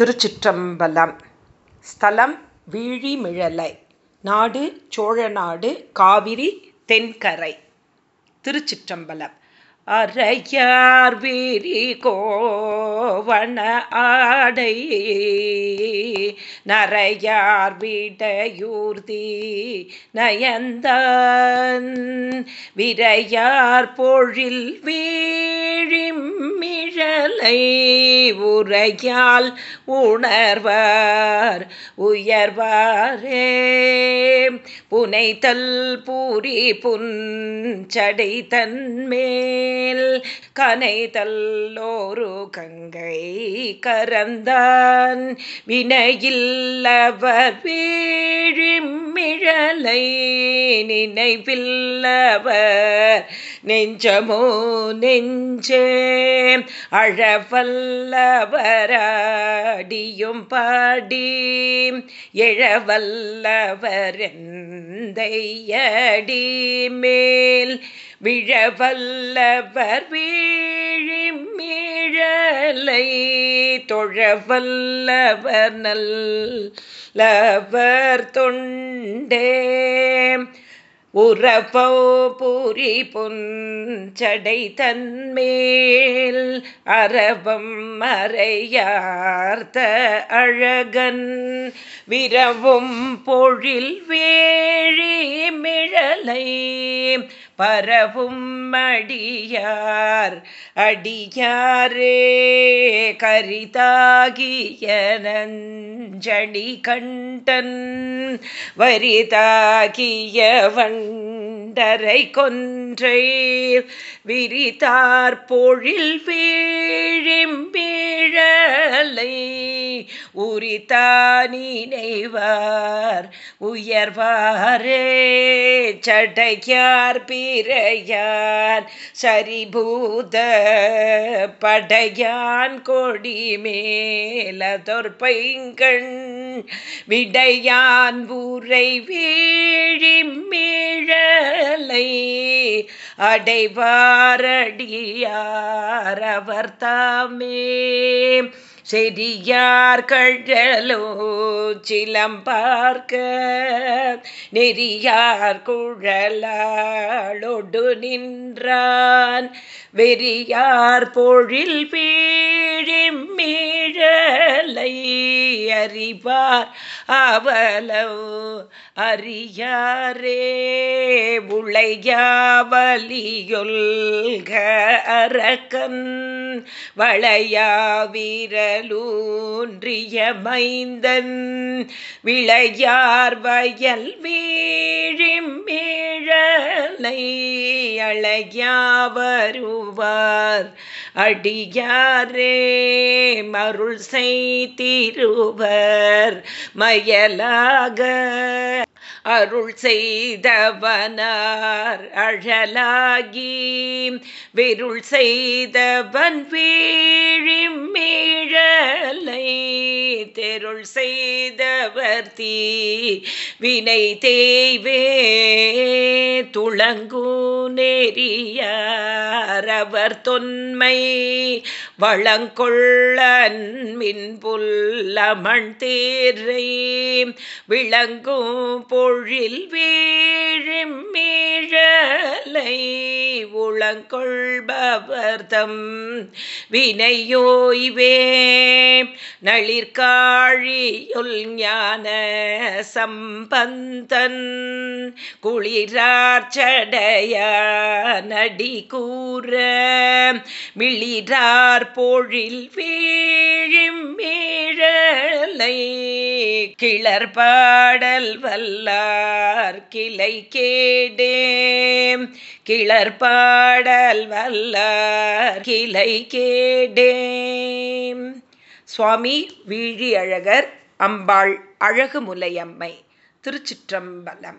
திருச்சிற்றம்பலம். ஸ்தலம் வீழிமிழலை. நாடு சோழநாடு காவிரி தென்கரை. திருச்சிற்றம்பலம். அறையார் வீரி கோவண ஆடை. நரையார் வீடையூர்தி நயந்தான். விரையார் பொழில் வீழிமிழலை உரையால் உணர்வார் உயர்வாரே. புனைத்தல் பூரி புஞ்சடை தன்மேல் கனைதல்லோரு கங்கை கரந்தான். வினையில்லவர் வீழிமிழலை நினைவில்லவர் நெஞ்சமோ நெஞ்சே. அழவல்லவராடியும் பாடி எழவல்லவர் எந்தையடி மேல் விழவல்லவர் வீழி மீழலை தொழவல்லவர் நல்லவர் தொண்டே. உறப்போ புரி புஞ்சடை தன்மே அறவம் மறையார்த்த அழகன் விரவும் பொழில் வேழி மிழலை பரவும் மடியார் அடியாரே கரிதாகிய நஞ்சடி கண்டன் வரிதாகிய வண்டரை கொன்றை விரிதார் பொழில் வீழிம்பீழலை உரித்தானினைவார் உயர்வாரே சடையார் பீ சீரையான் சரிபூத படையான் கொடி மேல தொற்பைங்கண் விடையான் ஊரை வீழி மீழலை அடைவாரடியார் அவர் தாமே. செரியார் கழலோ சிலம் பார்க்க. நெறியார் குழலாளொடு நின்றான். வெறியார் பொழில் பீழி அறிவார். அவலோ அறியாரே உளையாவலியொல்க அரக்கன் வளையாவிரலூன்றிய மைந்தன் விளையார் வயல் வீழிம் அழையாவருவார் அடியாரே மருள் செய்திருவர் மயலாக அருள் செய்தவனார் அழலாகி. விருள் செய்தவன் வீழிமீழலை தெருள் செய்தவர் தீ வினை தேய்வே. துளங்கு நெறியார் அவர் தொன்மை வளங்கொள்ளன் மின்புல்லமண் தேரை விளங்கும் பொழில் வீழும் மீழலை உளங்கொள்பவர்தம் வினையோய்வே. நளிர்காழியுள் ஞான சம்பந்தன். குளிரார்ச்சடைய நடி கூற. மிளிரார் பொழில் வீழும் மீழலை. கிளர்பாடல் வல்லார் கிளை கேடே. கிளர்பாடல் வல்லார் கிளை கே டேம் சுவாமி வீழி அழகர் அம்பாள் அழகு முலையம்மை திருச்சிற்றம்பலம்.